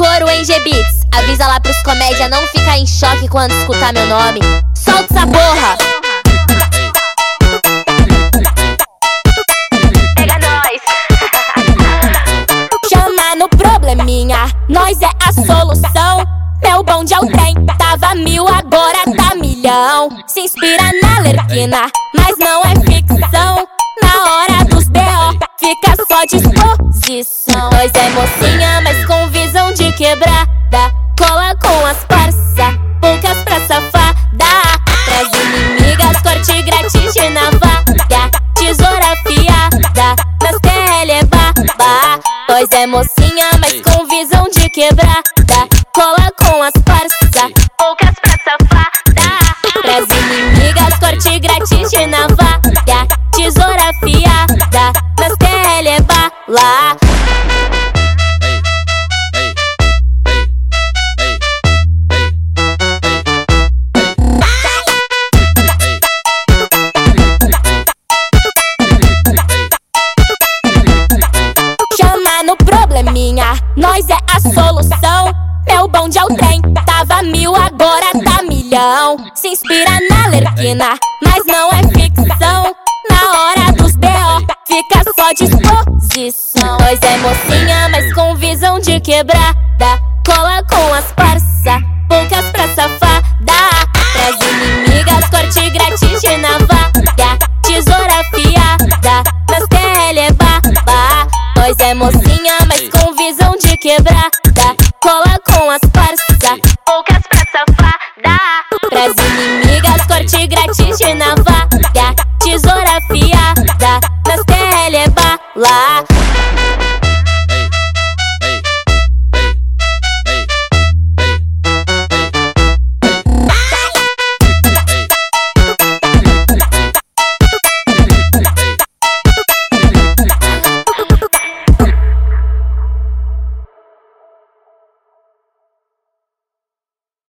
coro em G-Beats. Avisa lá pros comédia não ficar em choque quando escutar meu nome. Solta essa porra! Pega nós. Chama no probleminha, nós é a solução. Meu bonde é o trem, tava mil, agora tá milhão. Se inspira na lerquina, mas não é ficção. Na hora dos B.O. fica só disposição. Nós é mocinha, mas com visão de quebrada. Cola com as parça, poucas pra safada. Traz inimigas, corte grátis de navalha. Tesoura afiada, nas TL é baba. Nós é mocinha, mas com visão de quebrada. Cola com as parça, Poucas pra safada. Pras inimigas, corte grátis de navalha tava mil, agora tá milhão. Se inspira na lerquina, mas não é ficção. Na hora dos B.O. fica só disposição. Nós é mocinha, mas com visão de quebrada Cola com as parça, poucas pra safada. Traz inimigas, corte grátis de navalha Tesoura afiada, nas TL é baba. Nós é mocinha, mas com visão de quebrada